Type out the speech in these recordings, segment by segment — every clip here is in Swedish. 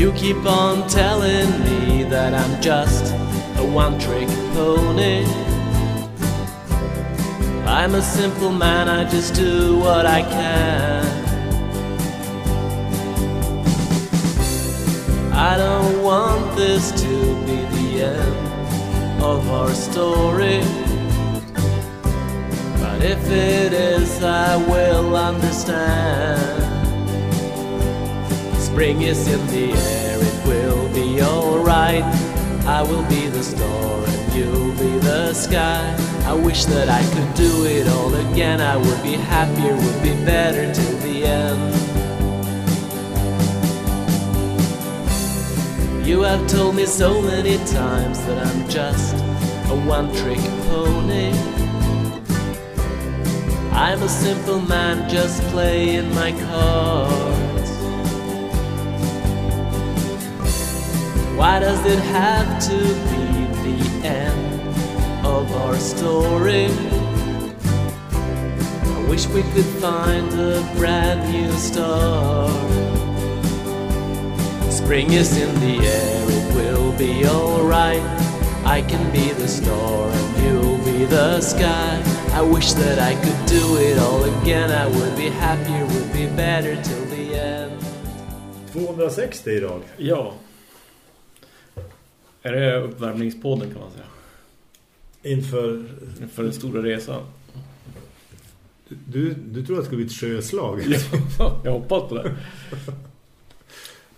You keep on telling me that I'm just a one-trick pony. I'm a simple man, I just do what I can. I don't want this to be the end of our story. But if it is, I will understand. Spring is in the air, it will be alright. I will be the star and you'll be the sky. I wish that I could do it all again. I would be happier, would be better till the end. You have told me so many times that I'm just a one trick pony. I'm a simple man just playing my cards. Why does it have to be the end of our story? I wish we could find a brand new start. Spring is in the air, it will be alright. I can be the star and you'll be the sky. I wish that I could do it all again. I would be happier, would be better till the end. 260 idag. Ja. Är det uppvärmningspodden kan man säga? Inför... För den stora resan. Du, du tror att det ska bli ett sjöslag? Ja, jag hoppas på det.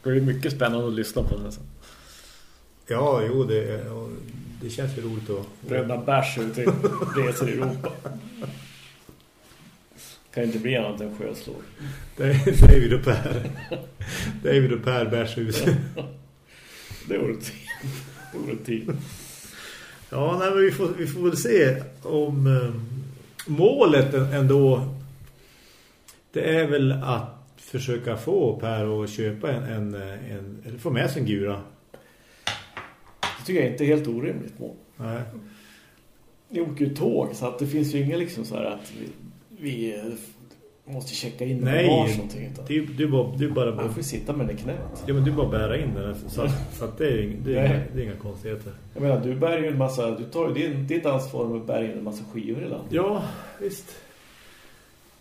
Det blir mycket spännande att lyssna på den sen. Ja, jo, det, det känns ju roligt att... Bröderna Bärs ut i resor i Europa. Kan inte bli annat än. Det är David och Per. David och Per. Det vore tid. Det vore tid. Ja, nej, men vi får, vi får väl se om eh, målet ändå det är väl att försöka få Per att köpa en, en, en eller få med sig en gura. Det tycker jag inte är helt orimligt mål. Nej. Ni åker ju tåg så att det finns ju inga liksom så här att vi, vi eh, måste checka in Nej, bagage någonting. Utan det det är bara, det är bara, man får sitta med den i knät. ja, men det är bara bära in den. Så, så det är, det, är, inga, det är inga konstigheter. Jag menar, du bär ju en massa, du tar ju din, ditt ansvar med att bära in en massa skivor i landet. Ja, visst.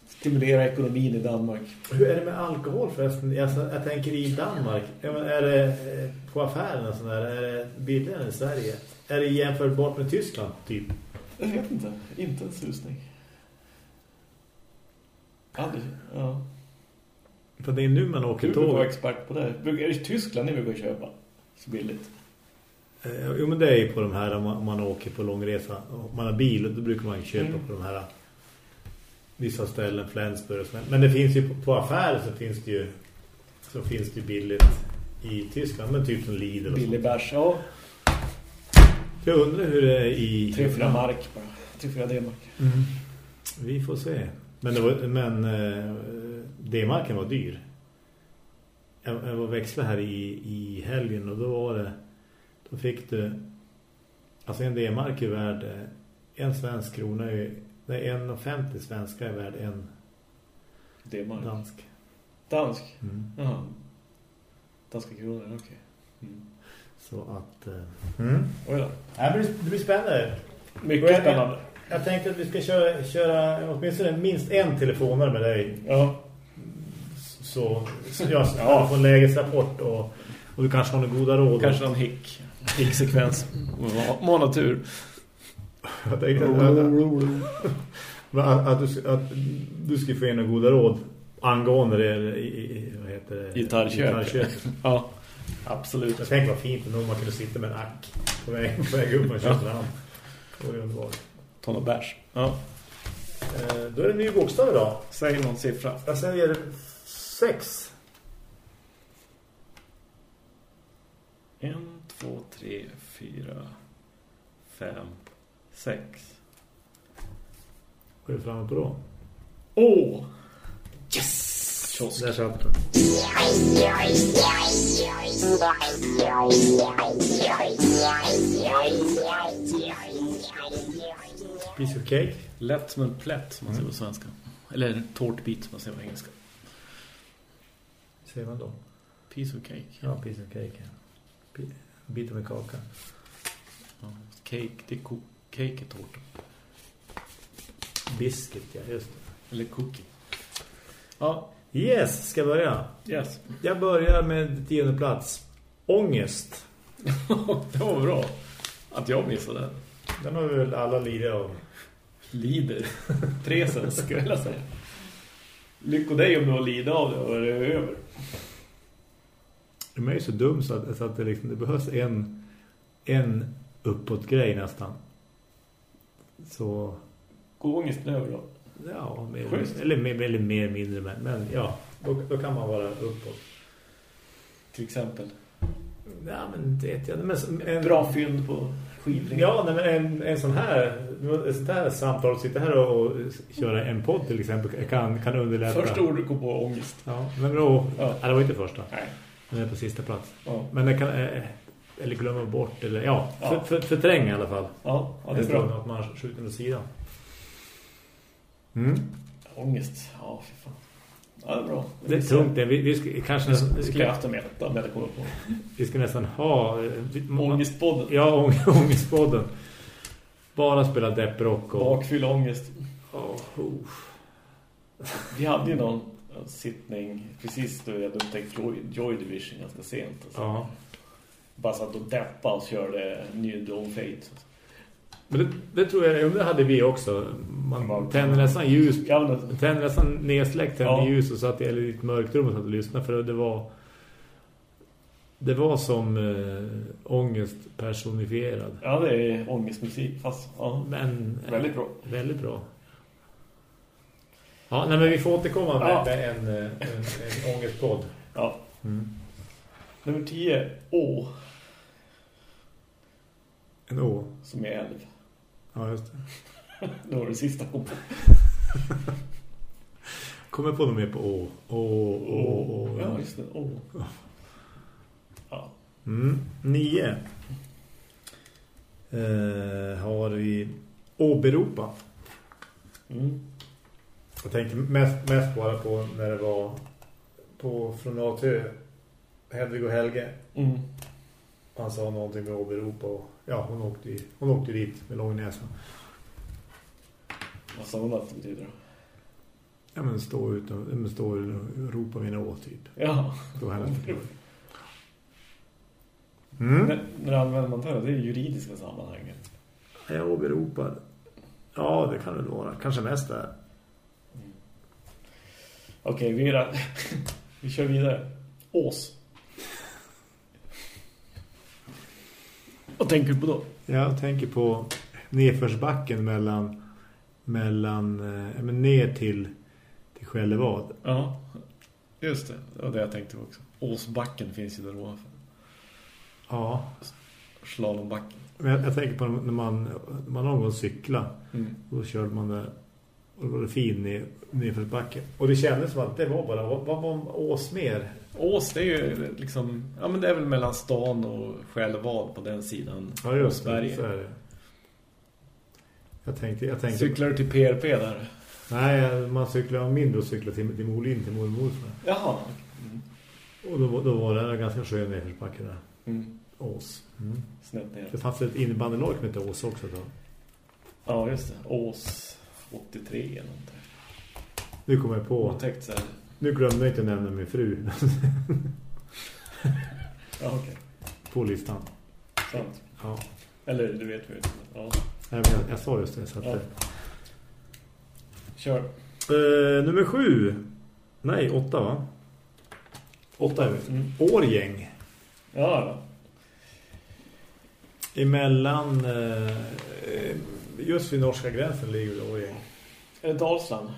Stimulera ekonomin i Danmark. Hur är det med alkohol förresten? Alltså, jag tänker i Danmark. Ja, men är det eh, på affärerna sån där, är det billigare än i Sverige? Är det jämförbart med Tyskland typ? Jag vet inte, inte en susning. Aldrig, ja. För det är nu man åker Du brukar vara tåg. expert på det. Är det Tyskland ni brukar köpa? Så billigt. Eh, Jo men det är ju på de här man, man åker på långresa. Om man har bil då brukar man köpa Mm. på de här vissa ställen, Flensburg och sånt. Men det finns ju på, på affärer så finns det ju så finns det ju billigt i Tyskland. Men typ som Lidl Billig bärs, ja. Jag undrar hur det är i... 3-4 mark bara. 3-4 D-mark. Mm. Vi får se. Men, det var, men eh, D-marken var dyr. Jag, jag var växla här i, i helgen och då var det då fick du alltså en D-mark är värd eh, en svensk krona är nej, en och 50 svenska är värd en D-mark. dansk. Dansk? Mm. Jaha. Danska kronor, okej. Mm. Så att eh, mm. Oj då. det, blir, det blir spännande. Mycket spännande. Jag tänkte att vi ska köra, köra åtminstone minst en telefonare med dig Ja. så, så jag Ja. får en lägesrapport och, och du kanske har några goda råd. Kanske någon hick. Hick-sekvens. Månatur. Jag tänkte att, att, att, du, att du skulle få in några goda råd angående det i, i, vad heter det? Gitarrköp. Gitarrköp. Ja, absolut. Jag tänkte vad fint om man kunde sitta med en ack på väg, på väg upp och köra hand. Det var ju underbart. Ta någon bärs. Ja. Eh, Då är det en ny bokstav idag. Säg någon siffra. Jag säger sex. En, två, tre, fyra, fem, sex. Vad är du framme på då? Åh! Yes! Kiosk. Där satt den. Piece of cake. Lätt som en plätt som man säger på svenska. Eller tårtbit som man säger på engelska. Säger man då. Piece of cake. Ja, piece of cake. Ja. En bit av en kaka. Ja, cake, det är ko- cake är tårta. Biscuit, ja, just det. Eller cookie. Ja, Yes, ska jag börja? yes. Jag börjar med tionde plats. Ångest. det var bra att jag missade den. Den har vi väl alla lidit av. Lider. Tresen skulle jag vilja säga. Lycko dig om du har lidit av det och är det över. De är ju så dum så att, så att det, liksom, det behövs en, en uppåt grej nästan. Så, Gå ångesten över då. ja, mer, eller, mer, eller mer mindre, men, men ja, då, då kan man vara uppåt. Till exempel. Ja, men det vet jag. Men, en, Bra fynd på skivring. Ja, nej, men en, en sån här ett sånt här samtal, sitta här och, och köra en podd till exempel kan, kan underlätta. Första ordet går på ångest. Ja, men då, Ja. ja. det var inte första. Nej. Är på sista plats. Ja, Men det kan, eh, eller glömma bort, eller ja, Ja. För, för, förtränga i alla fall. ja, ja det är bra. att man skjuter åt sidan. Mm. Ångest. Ja, fy fan. Ja, det är bra. Det är tungt. Det. Vi, vi ska, kanske nästan, Det skulle jag haft med om jag hade kommit på. vi ska nästan ha... eh, vi- Ångestpodden. Ja, ång, ångestpodden. Bara spela depprock och... Bakfyll ångest. Oh, oh. Vi hade ju någon sittning precis då jag hade upptäckt Joy, Joy Division ganska sent. Alltså. Ja. Bara satt och deppade och körde New Dawn Fate. Men det, det tror jag, det hade vi också. Man tänder nästan ljus, tänder nästan nedsläckt, tänder Ja. ljus och satt i ett mörkt rum och satt och lyssnade för det var det var som äh, ångest personifierad. ja, det är ångestmusik. Fast, ja, Men väldigt bra. väldigt bra. Ja, nej, men vi får återkomma med, Ja. med en, eh, en, en ångestpodd. Ja. Mm. Nummer 10, Å, En å. som är älv. Ja, just det. Det var det sista kom på. Kommer på något mer på å. Å, å, å. Ja, just det. Å. Ja. Mm. Nio. Eh, har vi åberopa. Mm. Jag tänkte mest, mest bara på när det var på från A till. Hedvig och Helge. Mm. Han sa någonting med åberopa och ja, hon åkte, i- hon åkte dit med långnäsan. Vad sa hon att det betyder? Ja men stå ut och, men stå och ropa mina å typ. Ja. Då hennes förklaring. Mm. När, när använder man det? Det är juridiska sammanhanget. Jag åberopar. Ja, det kan det vara. Kanske mest där. Okej, vi, är- vi kör vidare. Ås. Vad tänker du på då? Jag tänker på nedförsbacken mellan mellan eh, men ner till till Skällevad. Ja, just det. Det var det jag tänkte på också. Åsbacken finns ju där ovanför. Ja, Slalombacken. men jag, jag tänker på när man när man någon gång cykla Mm. då körde man och då var det fin ner, nedförsbacken. Och det kändes som att det var bara vad var ås mer? Ås, det är ju liksom... Ja, men det är väl mellan stan och Skällevad på den sidan. Ja, just det. Så är det. Jag tänkte, jag tänkte Cyklar du till PRP där? Nej, man cyklar mindre och cyklar till, till Molin, till mormor. Jaha. Mm. Och då, var- då var det ganska skön nedförsbacke där. Mm. Ås. Mm. Snett ner. Det fanns ett innebandylag som hette Ås också då. Ja, just det. Ås 83 eller någonting. Nu kommer jag på. Påtäckt så här. Nu glömde jag inte nämna min fru Ja, okej. på listan. Sant. Ja. Eller du vet ju. Ja. Nej, men jag, jag sa just det. Så att, Ja. Kör. Eh, nummer sju. Nej, åtta va? Åtta är vi. Mm. Årgäng. Ja. Emellan... Eh, just vid norska gränsen ligger det Årgäng. Är det Dalsland?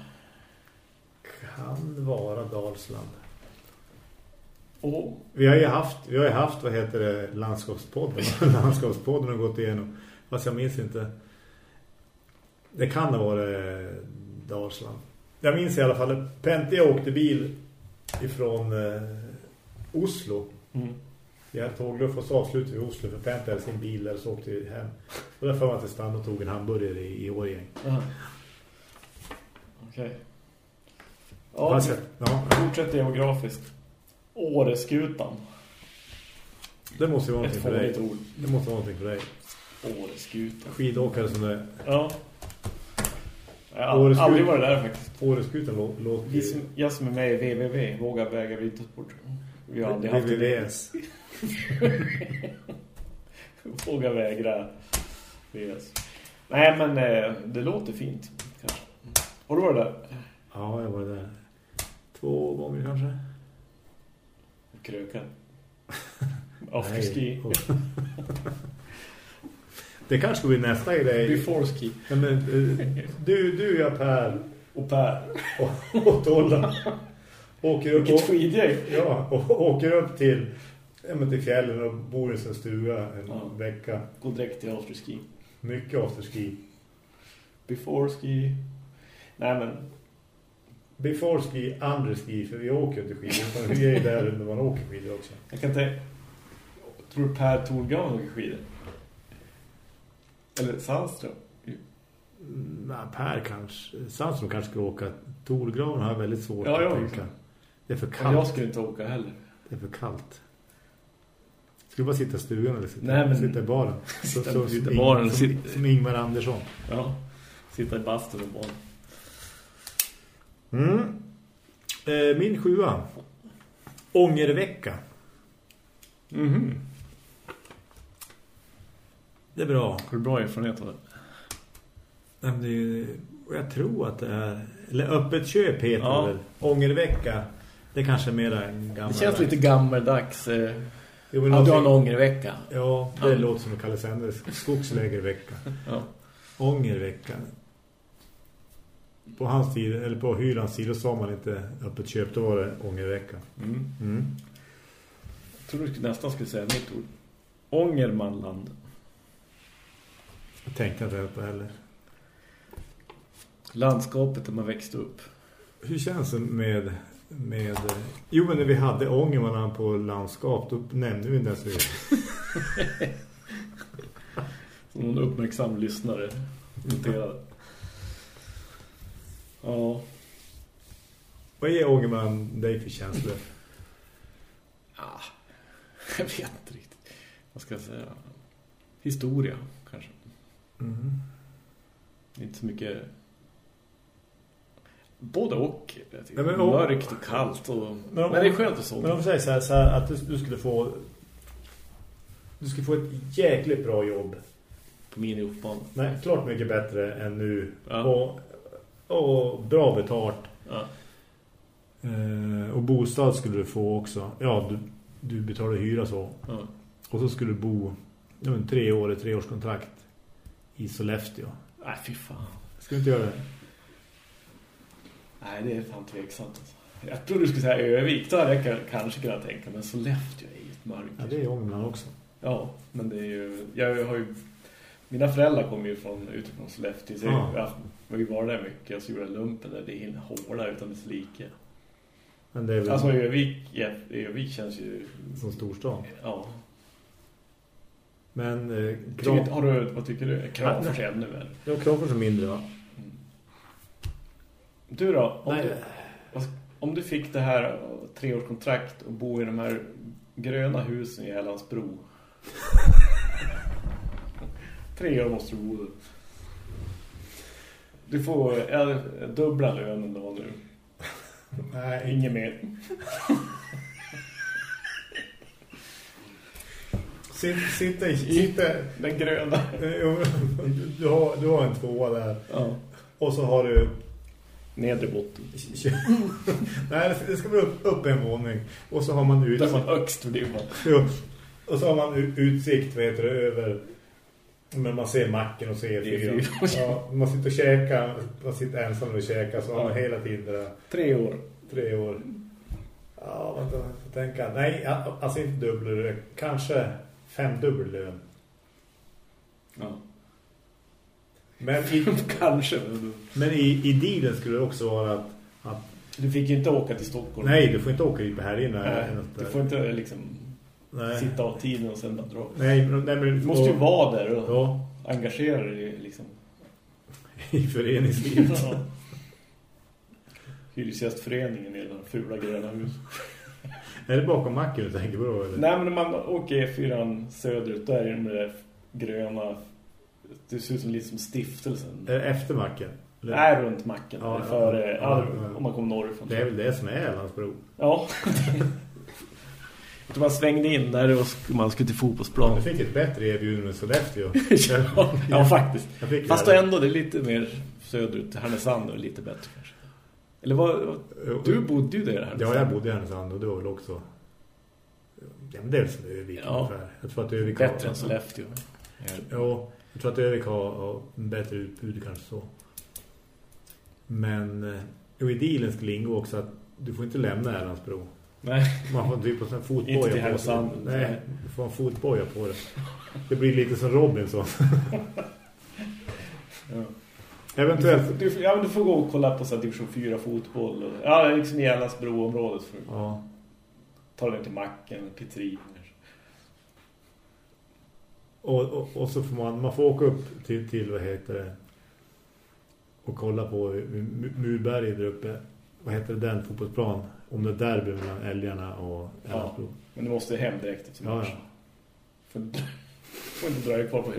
Kan vara Dalsland. Och Vi har ju haft, vi har ju haft vad heter det, landskapspodden. landskapspodden har gått igenom. Fast jag minns inte. Det kan ha varit eh, Dalsland. Jag minns i alla fall Pente åkte bil ifrån eh, Oslo. mm. Vi hade tågluff och så avslutade vi i Oslo för Pente hade sin bil där så åkte vi hem. Och därför var jag till stan och tog en hamburgare i, i Årgäng. Aha. Okej. Ja, Fast, ja. fortsätt geografiskt. Åreskutan. Det måste ju vara Ett någonting för dig. ord. Det måste vara någonting för dig. Åreskutan. Skidåkare som det Ja. Jag har aldrig varit där faktiskt. Åreskutan lå- låter som, jag som är med i WWW, Våga väga vintersport. Vi har aldrig haft VVVS. Våga vägra VS. Nej, men eh, det låter fint. Kanske. Har du varit där? Ja, jag var där två gånger kanske. Krökar. Afterski. Det kanske blir nästa grej. Before ski. Men, eh, du, du, jag, Per Och Per. och, och Tolla åker upp, Vilket skidgäng. ja, och åker upp till, ja, men till fjällen och bor i en stuga en Ja. vecka. Gå direkt till afterski. Mycket afterski. Before ski. Nej, men Before ski, under ski, för vi åker inte skidor. Utan vi är där när man åker skidor också. jag kan tänka... Tror du Per Torgran åker skidor? Eller Sandström? Mm, nej, Per kanske. Sandström kanske ska åka. Torgraven har väldigt svårt Ja, att tänka. Det är för Men kallt. jag skulle inte åka heller. Det är för kallt. Ska du bara sitta i stugan eller sitta, Nej, men- sitta i baren? Sitta- som, sitta i baren, Som, sitta- som Ingmar Andersson. Ja. Sitta i bastun och barn. Mm. Eh, min sjua. Ångervecka. Mhm. Det är bra. Har du bra erfarenhet av det? Nej, det är, jag tror att det är... Eller öppet köp heter Ja. det. Ångervecka. Det är kanske mera en gammal... Det känns lite gammaldags. Eh, Jo, men ja, du har en ångervecka. Ja, det Ja. låter som att kalla sänder skogslägervecka. Ja. Ångervecka. På hans tid, eller på Hylands tid, sa man inte öppet köp, då var det ångervecka. Mm. Mm. Jag tror du nästan skulle säga mitt ord. Ångermanland. Jag tänkte inte på heller. Landskapet där man växte upp. Hur känns det med... med jo, men när vi hade Ångermanland på landskap, då nämnde vi inte ens det. Någon uppmärksam lyssnare noterade. Ja. Vad är Ångermanland dig för känslor? ja. Jag vet inte riktigt. Vad ska jag säga? Historia, kanske. Mm. Inte så mycket... Både och. Ja, men och- Mörkt och kallt. Och... Men, Men det är skönt att Men om vi säger så här, så här att du, du skulle få... Du skulle få ett jäkligt bra jobb. På min uppman. Nej, klart mycket bättre än nu. Ja. Och, och bra betalt. Ja. Eh, och bostad skulle du få också. Ja, du, du betalar hyra så. Ja. Och så skulle du bo ja, tre år, ett treårskontrakt i Sollefteå. Nej, fy fan. Ska du inte göra det? Nej, det är fan tveksamt. Alltså. Jag tror du skulle säga Övik. Då hade jag kanske kunnat tänka. Men Sollefteå är ju ett mörker. Ja, det är Ångermanland också. Ja, men det är ju... Jag har ju... Mina föräldrar kommer ju från, utifrån Sollefteå. Så Ja. jag, jag ju varit där mycket. Jag så gjorde jag lumpen där. Det är en håla utan dess like. Men det är väl Alltså Övik, ja, Övik känns ju... som storstad. Ja. Men eh, Tycker, Kram, inte- har du, vad tycker du? Kramfors Nej. ännu väl? ja, Kramfors är mindre va? Du då? Om, Nej. du, om du fick det här treårskontrakt och bo i de här gröna husen i Älandsbro. Tre år måste du bo där. Du får ja, dubbla lönen då nu. Nej, Inget mer. Sitt, sitta i... Sitta, Den gröna. du, du, har, du har en tvåa där. Ja. Och så har du... Nedre botten. Nej, det ska vara upp, upp en våning. Och så har man Där utsikt. man högst det. Jo. Och så har man utsikt vet du, över... Men man ser macken och ser fyra. E4. Ja, man sitter och käkar. Man sitter ensam och käkar. Så har man hela tiden det där. Tre år. Tre år. Ja, vänta. Jag får tänka. Nej, alltså inte dubbel. Kanske fem dubbel lön. Ja. Men i, Kanske. men i, i dealen skulle det också vara att, att Du fick ju inte åka till Stockholm. nej, du får inte åka dit här inne. Nej, du får inte liksom nej. sitta av tiden och sen bara dra. Nej, men, nej, men Du måste ju vara där och Ja, engagera dig liksom. i föreningslivet. Ja. Hyresgästföreningen i den fula gröna hus. Är det bakom macken du tänker på då? Eller? Nej, men när man åker E4 söderut, där är det där gröna... Det ser ut som lite som stiftelsen. Efter macken? Eller? Nej, runt macken. Ja, Ja, för, ja, ja, ja, ja. Om man kommer norrifrån. Det är väl det som är Älandsbro. Ja. Jag man svängde in där och man skulle till fotbollsplan. Du fick ett bättre erbjudande än Sollefteå. ja, ja, faktiskt. Jag Fast det. ändå, det är lite mer söderut Härnösand och lite bättre kanske. Eller vad, du bodde ju där Härnösand. Ja, jag bodde i Härnösand och det var väl också... Ja, men det är väl som Övik Ja. ungefär. Jag tror att Övik Bättre än Sollefteå. Ja, jag tror att Övik har, har en bättre utbud kanske så. Men eh, och i dealen skulle ingå också att du får inte lämna Älandsbro. Nej. Man får typ till fotboja på sig. Härnösand. Nej, du får en fotboja på det. Det blir lite som Robinson. Ja. Eventuellt. Du, ja, men du får gå och kolla på så division 4 fotboll. Och, ja, liksom i Älandsbro-området. För Ja. ta dig till macken, pizzeria. Och, och, och så får man, man får åka upp till, till vad heter det och kolla på Murberget där uppe. Vad heter det, den fotbollsplan? Om det derby mellan älgarna och Älandsbro. Men du måste hem direkt efter Ja, matchen. ja. Du får inte dra dig kvar på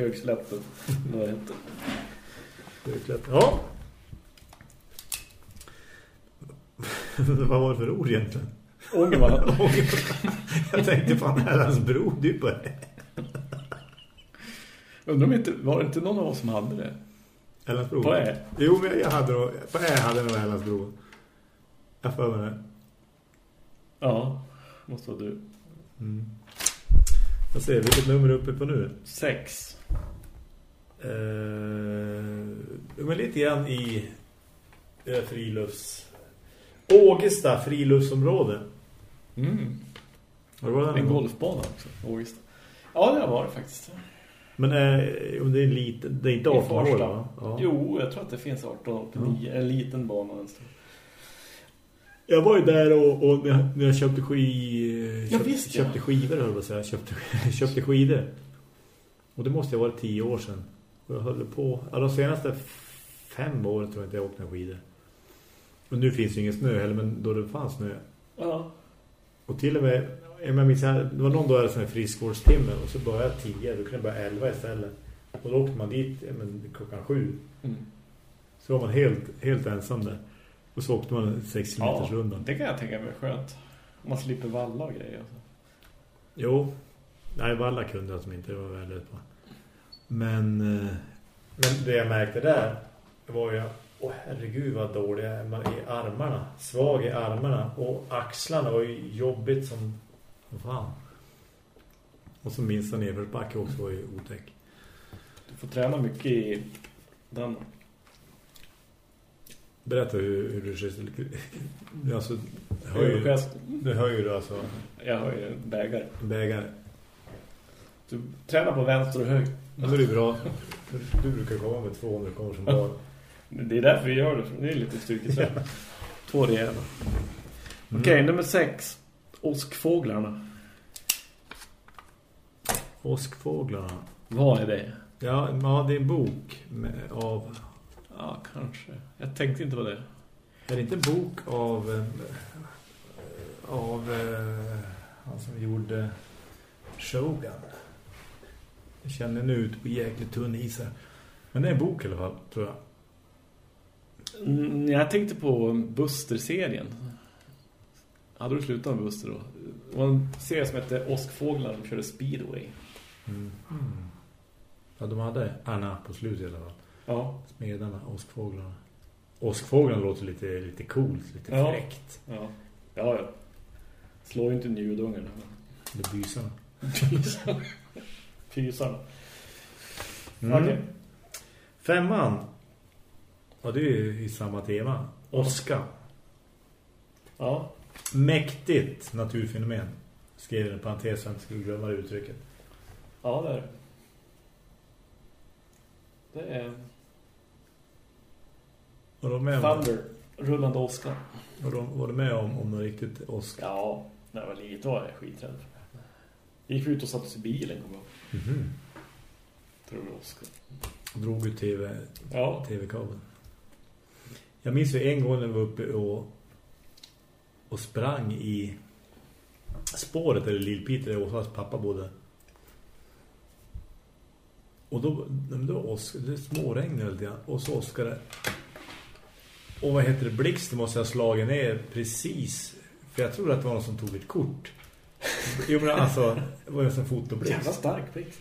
är klart. Ja. Vad var det för ord egentligen? Ångermanland. Jag tänkte fan Älandsbro, du på det. Undrar om inte, var det inte någon av oss som hade det? Älandsbro? På Ä? Jo, men jag hade nog, på Ä hade jag nog Älandsbro. Jag får mig det. Ja, måste vara du. Mm. Jag ser, vilket nummer är uppe på nu? Sex. Eh, men lite grann i eh, frilufts... Ågesta friluftsområde. Mm. Du varit där En golfbana också. Ågesta. Ja, det var det faktiskt. Men eh, det är lite, det är inte I 18 år va? Ja. Jo, jag tror att det finns 18 och 9. En liten bana. En stor. Jag var ju där och, och när, jag, när jag köpte, ski, köpt, visst, köpte skivor höll jag på säga. Köpte, köpte skidor. Och det måste ha varit tio år sedan. Och jag höll på, ja, de senaste fem åren tror jag inte jag åkte skidor. Och nu finns ju ingen snö heller, men då det fanns snö. Ja. Och till och med, jag minns det var någon dag som en friskvårdstimme och så började jag tio, då kunde jag börja elva istället. Och då åkte man dit ja, men, klockan sju. Mm. Så var man helt, helt ensam där. Och så åkte man sex Ja, kilometers rundan. det kan jag tänka mig skönt. Man slipper valla och grejer. Alltså. Jo, nej Valla kunde jag som inte var väldigt på. Men, eh, men det jag märkte där var ju, åh herregud vad dålig är man i armarna. Svag i armarna och axlarna var ju jobbigt som, fan. Och så minsta nedförsbacke också var ju otäck. Du får träna mycket i den. Berätta hur, hur du ser alltså, höjer, du höjer du alltså Jag en bägare. bägare. Du tränar på vänster och höger. Men då är det bra. Du brukar komma med 200 kommer som bara. Det är därför vi gör det. Det är lite styrketräning. Två rejäla. Mm. Okej, nummer sex. Åskfåglarna. Åskfåglarna. Vad är det? Ja, ja, det är en bok med, av... Ja, kanske. Jag tänkte inte på det. Är det inte en bok av... eh, Av... eh, Han som gjorde Shogun. Jag känner nu ut på jäkligt tunn is här. Men det är en bok i alla fall, tror jag. Mm, jag tänkte på Buster-serien. Hade du slutat med Buster då? Det var en serie som hette Åskfåglar. De körde Speedway. Mm. Ja, de hade Anna på slutet i alla fall. Ja. Smedarna, åskfåglarna. Åskfåglarna låter lite, lite coolt, lite Ja. fräckt. Ja. Ja, ja. Slår ju inte njudungarna. Det bysarna. Pysarna. Pysarna. Mm. Okej. Femman. Ja, det är ju i samma tema. Oska. Ja. Mäktigt naturfenomen. Skrev en parentes så jag inte skulle glömma det uttrycket. Ja, det är det. Det är Var de med om, Thunder. Rullande Oscar. var de, var de med om, om något riktigt Oska? Ja, när jag var lite var jag skiträdd. Gick vi ut och satt oss i bilen, kommer jag ihåg. Mhm. Tror du Oscar? Drog ut TV, Ja. TV-kabeln. Jag minns ju en gång när vi var uppe och, och sprang i spåret där Lill-Peter och Åsas pappa bodde. Och då, då Oskar, det småregnade lite grann. Och så Oskar det. Och vad heter det? Blixten måste ha slagit ner precis. För jag tror att det var någon som tog ett kort. Jo men alltså, det var ju en fotoblixt. Jävla stark blixt.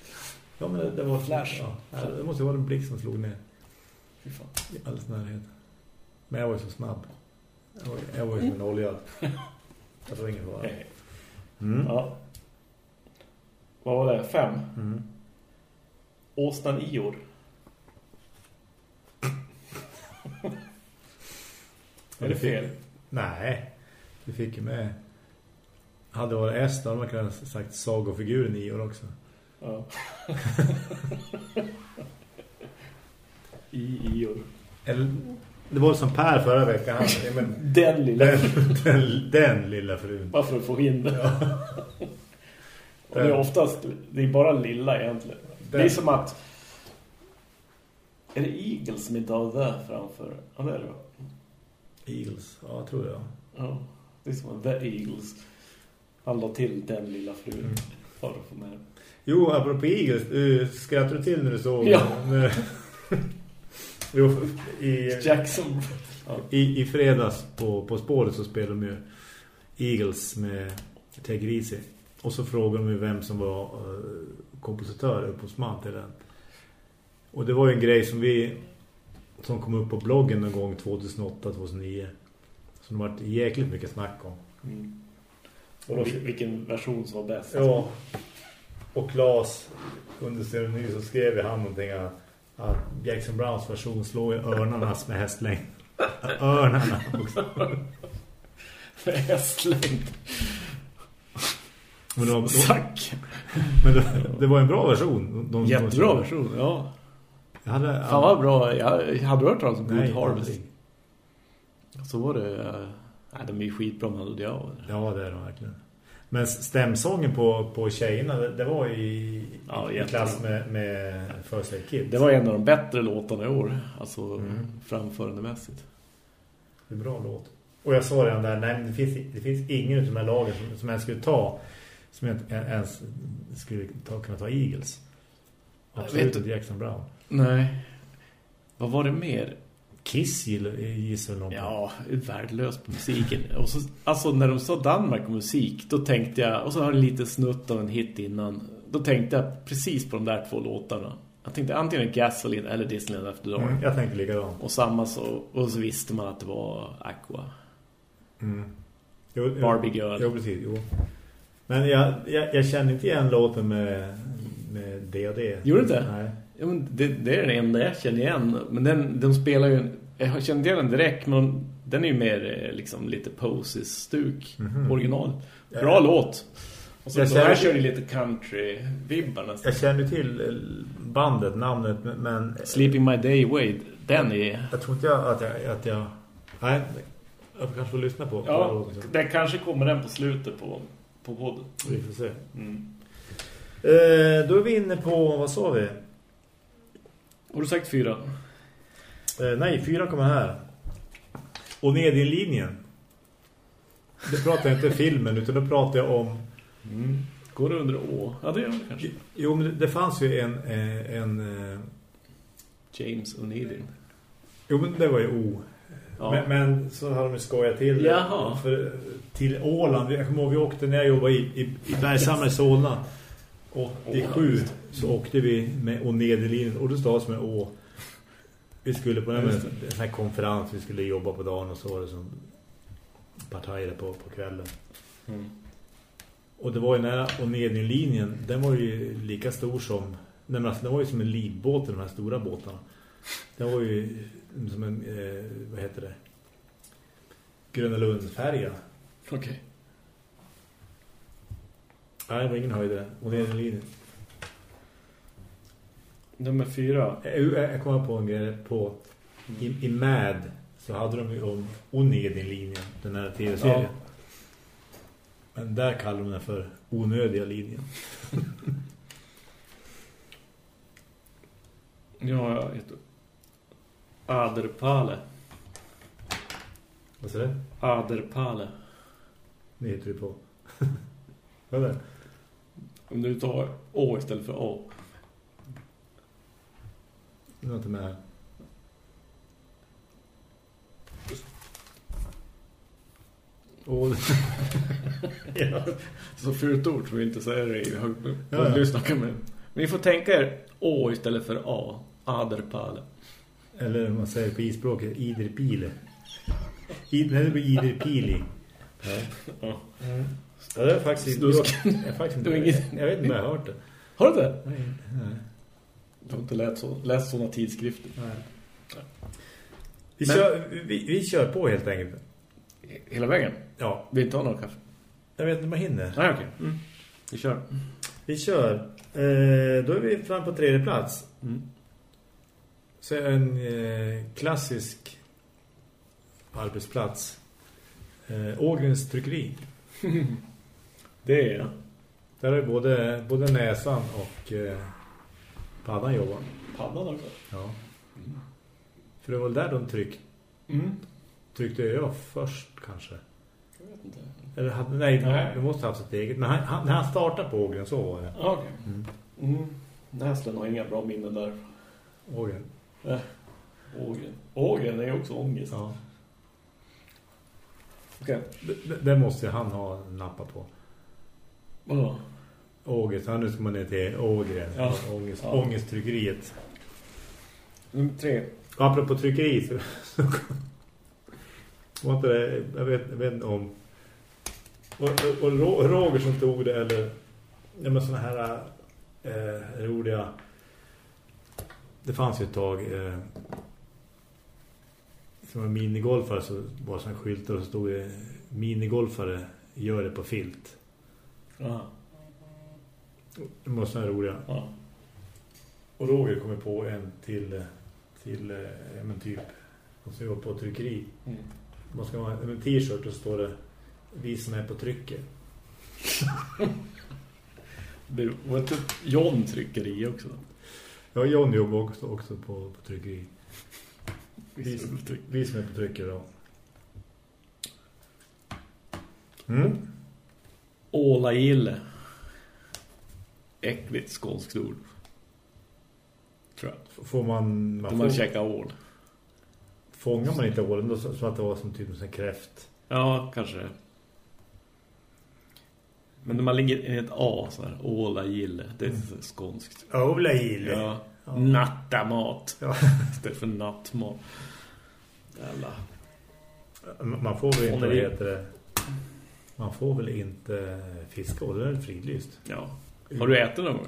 Ja men det, det var Flash. Ja, det måste ju vara en blixt som slog ner Fy fan. i alldeles närhet. Men jag var ju så snabb. Jag var, jag var ju som en oljad. Jag tror ingen var. Mm. Ja. Vad var det? Fem? Mm. Åsnan Ior. Är det fel? Nej. Du fick ju med. Hade det varit S då hade man kunnat sagt sagofiguren i år också. Ja. I Ior. Eller, det var som Per förra veckan. Han, ja, men, Den lilla. den, den, den lilla frun. Bara för att få in det. Och det är oftast, det är bara lilla egentligen. Det är som att är det Eagles som inte har det framför? Ja, det är det va? Eagles, ja tror jag. Ja, det är som The Eagles. Han la till den lilla frun. Mm. För att få med. Jo, apropå Eagles, skrattade du till när du såg Ja. jo, i, Jackson. Ja. i, i fredags på, på spåret så spelade de ju Eagles med Ted Risi. Och så frågade de ju vem som var uh, kompositör, upphovsman till den. Och det var ju en grej som vi som kom upp på bloggen någon gång 2008-2009 som det varit jäkligt mycket snack om. Mm. Och då, vilken version som var bäst? Ja. Och Claes under ceremoni så skrev han någonting att, att Jackson Browns version slår ju örnarnas med hästlängd. Örnarna också. Med hästlängd. Men, de, de, Sack. men det, det var en bra version. De, de, Jättebra version, ja. Jag hade, Fan vad bra. Jag hade hört talas om Good Harvest. Så var det... eh, Nej, de är ju skitbra med Hour. Ja, det är de verkligen. Men stämsången på, på tjejerna, det, det var i, Ja, i klass med, med First Aid Kids. Det var en av de bättre låtarna i år. Alltså Mm. framförandemässigt. Det är en bra låt. Och jag sa redan där, nej, men det finns, det finns ingen av de här lagen som, som jag skulle ta som jag inte ens skulle ta, kunna ta Eagles. Absolut vet inte Jackson Brown. Nej. Vad var det mer? Kiss gissar någon. Ja, värdelös på musiken. Och så, alltså när de sa Danmark och musik, då tänkte jag, och så har det lite snutt av en hit innan. Då tänkte jag precis på de där två låtarna. Jag tänkte antingen Gasoline eller Disneyland After Dark. Mm, jag tänkte likadant. Och samma så, och så visste man att det var Aqua. Mm. Jo, jo, Barbie Girl. Jo, precis. Jo. Men jag, jag, jag känner inte igen låten med, med D&D. Gjorde du inte? Nej. Ja, men det, det är den enda jag känner igen. Men den, de spelar ju... Jag känner igen den direkt, men den är ju mer eh, liksom lite Poses-stuk. Mhm. Original. Bra Ja. låt. Och så Jag jag här känner- kör ju lite country-vibbar nästan. Jag känner till eh, bandet, namnet, men- Sleeping My Day Away, den är... jag tror inte jag att jag... Att jag nej, jag kanske får lyssna på. Ja, den kanske kommer den på slutet på, på podden. Vi får se. Mm. Eh, då är vi inne på, vad sa vi? Har du sagt fyra? Eh, nej, fyra kommer här. Och ned i linjen. Det pratar jag inte filmen, utan då pratar jag om... Mm. Går det under Å? Ja, det gör det kanske. Jo, men det, fanns ju en... eh, en eh, James O'Neillin. jo, men det var ju O. Ja. Men, men så har de ju skojat till det. Jaha. För, till Åland. Jag kommer ihåg vi åkte när jag jobbade i, i, i Bergsamma i Solna. 87 Åland. så åkte vi med och ned i linjen. Och då stavas med Å. Vi skulle på en, en här konferens. Vi skulle jobba på dagen och så var det som partier på, på kvällen. Mm. Och det var ju nära och ned i linjen. Den var ju lika stor som... Nej men alltså, den var ju som en livbåt de här stora båtarna. Den var ju som en... Eh, vad heter det? Gröna Lundfärja. Okej. Nej, det var ingen höjdare. Och ned i linjen. Nummer fyra. Jag, kommer på en grej på... I, I Mad så hade de ju om i linjen. Den här tv-serien. Ja. Men där kallar de den för onödiga linjen. Ja, jag heter Aderpale. Vad säger du? Aderpale. Det heter du på. Vad är det? Om du tar Å istället för A. Det var inte med. Ål. ja. Så fult ord som vi inte säger det i hög Ja, ja. men Ni får tänka er Å istället för A. Aderpale. Eller om man säger på ispråket, iderpile. Nej, det blir iderpili. Ja. Ja. Ja, det är faktiskt... Snusk. Jag, jag, faktiskt inte, inget- jag vet inte om jag har hört det. Har du det? Nej, nej. Du har inte läst, så, läst sådana tidskrifter. nej. Vi, Men- kör, vi, vi kör på helt enkelt. Hela vägen? Ja, Vill inte ha någon kaffe? jag vet inte om jag hinner. Nej, okej. Mm. Vi kör. Vi kör. Eh, då är vi fram på tredje plats. Mm. Så är en eh, klassisk arbetsplats. Eh, Ågrens tryckeri. Det är Där är både, både näsan och eh, paddan jobbar. pannan också. Ja. För det var väl där de tryck, Mm. tryckte jag först kanske. Jag vet inte. Eller nej, Nej. de måste ha haft sitt eget. Men han, han, när han startade på Ågren så var det. Ja, okej. Mm. Mm. Näslen har inga bra minnen där. Ågren. Ågren. Ågren är också ångest. Ja. Okej. Det, det- det måste han ha nappat på. Vadå? Ågest, han nu ska man ner till Ågren. Ja. Ångest, Ja. Ångesttryckeriet. Nummer tre. Apropå tryckeri så, så var inte det, jag vet, jag vet inte om och, och, och Ro- Roger som tog det eller ja, men såna här eh, roliga det fanns ju ett tag eh, som var minigolfare så var det såna skyltar och så stod det minigolfare gör det på filt. Aha. Det var såna här roliga. Ja. Och Roger kommer på en till till eh, ja, men typ som ska jobba på tryckeri. Mm. Man ska ha en t-shirt och står det vi som är på trycket. Det var inte John trycker i också. Ja, John jobbar också, också på, på tryckeri. Vi, som trycker. vi som är på trycket då. Mm. Åla gille. Äckligt skånskt ord. Tror jag. Får man, man, Om man får, käkar ål. fångar man inte ålen då så, att det var som typ en kräft. Ja, kanske. Men när man ligger i ett A så här, åla gille, det är så skånskt. Åla gille. Ja. Ja. Nattamat. Ja. Istället för nattmat. Jävla. Man får väl inte, vad heter det? Man får väl inte fiska och det är fridlyst. Ja. Har du ätit någon gång?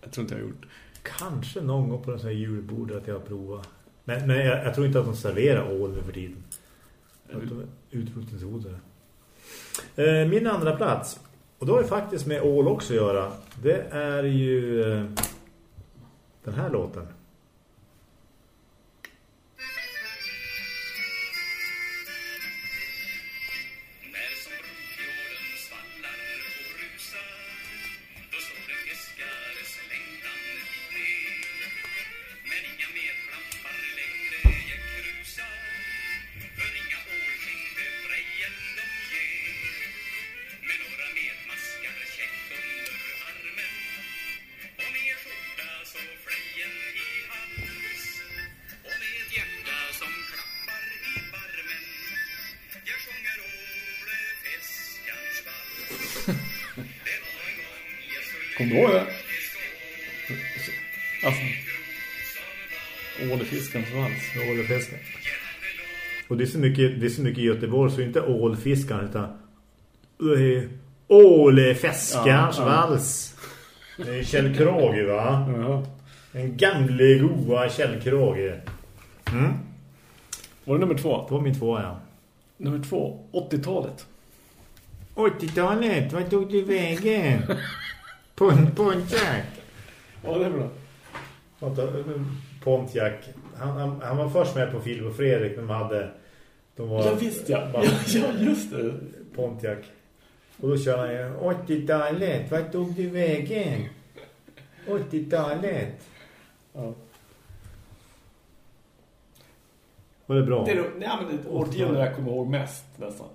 Jag tror inte jag har gjort. Kanske någon gång på en sån här julbord att jag har provat. Men, men jag, jag tror inte att de serverar ål nu för tiden. Utrotningshotade. Eh, min andra plats. Och då har det faktiskt med ål också att göra. Det är ju eh, den här låten. Vals. Ålfisken. Och det är så mycket, det är så mycket i Göteborg så inte ålfiskan utan eh, ålfiskarns Ja, ja. vals. Det är Kjell Krage va? Ja. En gamle goa Kjell Krage. Mm. Var det nummer två? Det var min tvåa ja. Nummer två, 80-talet. 80-talet, vad tog du vägen? Pontiac. Ja, det är bra. Pontiac. Han, han, han var först med på Filip och Fredrik men de hade... De var, Ja, visst ja. bara Ja, ja, just det. Pontiac. Och då kör han ju 80-talet, vad tog du vägen? 80-talet. Ja. Var det bra? Det är nej, men det årtionde jag kommer ihåg mest nästan.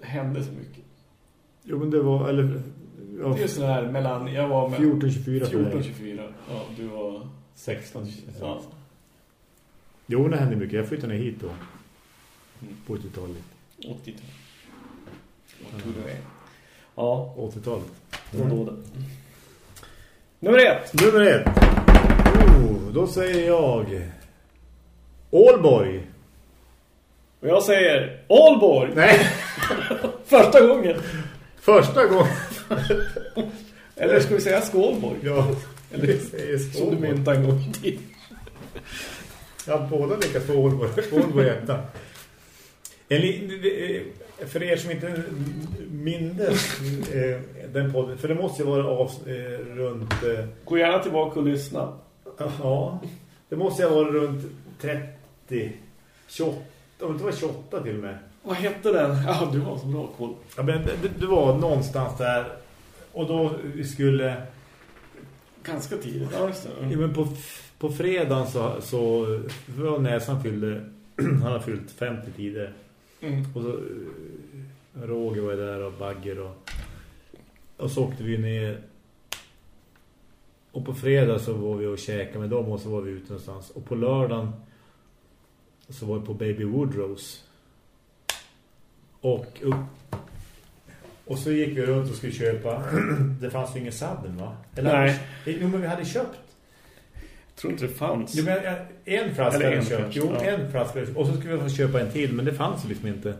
Det hände så mycket. Jo men det var, eller Det är ju sån här mellan... Jag var med... 14-24 för dig. 14-24. Ja, du var... 16. Ja. Jo, det hände mycket. Jag flyttade ner hit då. Mm. På 80-talet. 80 Vad tog du är. Ja, 80-talet. och då det. Nummer ett. Nummer ett. Oh, då säger jag... Ålborg. Och jag säger Ålborg. Nej, Första gången. första gången. Eller ska vi säga Skålborg? Ja, Eller som du myntade en gång i Ja, båda lyckas få. Ålborg etta. Eh, för er som inte minns eh, den podden, för det måste ju vara av eh, runt... Gå gärna tillbaka och lyssna. ja, det måste ju vara runt 30, 28, om det inte var 28 till och med. Vad hette den? Ja, du har så bra koll. Ja, men det, det var någonstans där och då skulle... Ganska tidigt. Ja, just det. Ja, men på, på fredagen så, så var näsan fyllde, han har fyllt 50 tider. Mm. Och så eh, Roger var där och Bagger och, och så åkte vi ner. Och på fredag så var vi och käkade med dem och så var vi ute någonstans. Och på lördagen så var vi på Baby Woodrose. Och och så gick vi runt och skulle köpa. Det fanns ju ingen sadden va? Nej. Jo men vi hade köpt. Jag tror inte det fanns. Jo, men jag- en flaska Eller en jag köpt. Jo, ja. en flaska. Och så skulle vi få köpa en till, men det fanns liksom inte.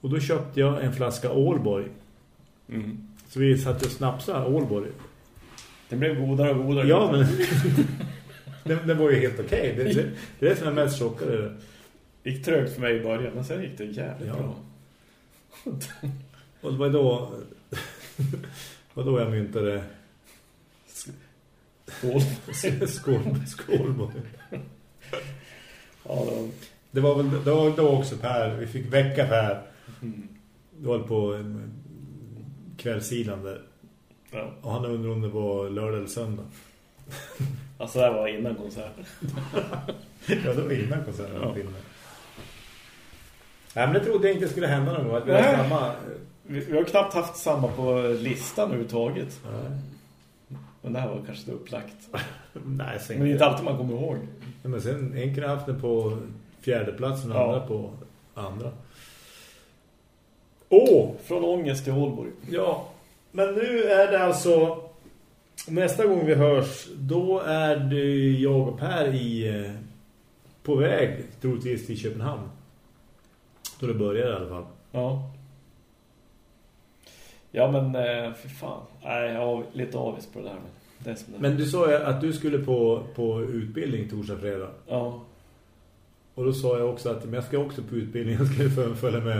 Och då köpte jag en flaska Ålborg. Mm. Så vi satt och snapsade Ålborg. Det blev godare och godare. Ja, men... det, det var ju helt okej. Det, det, det är som är mest chockade. Det gick trögt för mig i början, men sen gick det jävligt Ja. bra. Och det var då... var då jag myntade Skål. skål, skålborg. Ja, då. Det var väl det var då också Per. Vi fick väcka Per. Mm. Det var på kvällssidan där. Ja. Och han undrade om det var lördag eller söndag. Alltså det var innan konserten. Ja, det var innan konserten. Ja. Nej, men det trodde jag inte skulle hända någon gång. Att vi har samma... Vi, vi har knappt haft samma på listan överhuvudtaget. Nej, Men det här var kanske upplagt. Nej Men det är inte. alltid man kommer ihåg. Ja, Men sen en kunde haft den på fjärde platsen och Ja. andra på andra. Åh! Från Ångest till Hålborg. Ja, men nu är det alltså... Nästa gång vi hörs, då är det jag och Per i... eh, På väg, troligtvis till Köpenhamn. Då det börjar i alla fall. Ja. Ja men eh, för fan. Nej, jag har lite avis på det där. Men det är som det är. Men du sa ju att du skulle på, på utbildning torsdag fredag. Ja. Och då sa jag också att men jag ska också på utbildning. Jag ska följa- följa med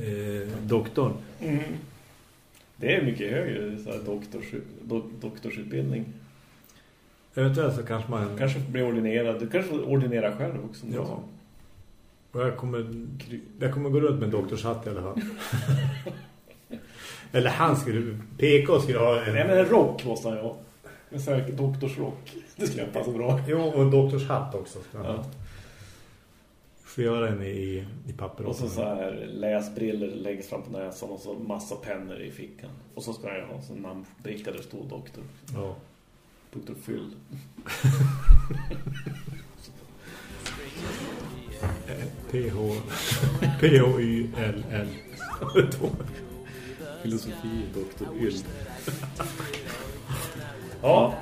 eh, doktorn. Mm. Det är mycket högre så här, doktors, do, doktorsutbildning. Eventuellt så kanske man... Kanske blir ordinerad. Du kanske får ordinera själv också. Ja. Och jag kommer, jag kommer gå runt med en doktorshatt i alla fall. Eller han skulle... PK skulle ha en... Nej men en rock måste han ju ha. En sån här doktorsrock. Det skulle jag passa bra. Jo, och en doktorshatt också. Ja. Får göra en i, i papper. Och så så här läsbriller längst fram på näsan och så massa pennor i fickan. Och så ska ju ha en sån namnbricka där det står doktor. Ja. Doktor Fyll. PH... P-H-Y-L-L. Filosofi, doktor Yll. Ja.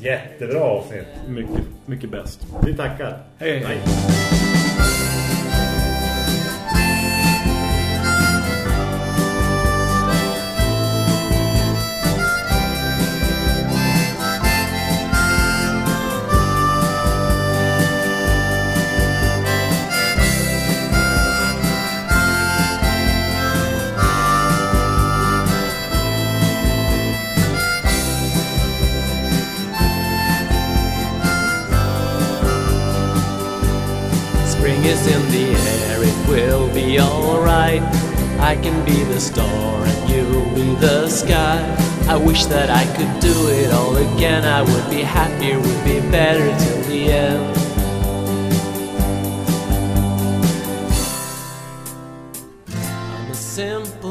Jättebra avsnitt. Mycket, mycket bäst. Vi tackar. Hej, hej. I can be the star and you'll be the sky. I wish that I could do it all again. I would be happier, would be better till the end. I'm a simple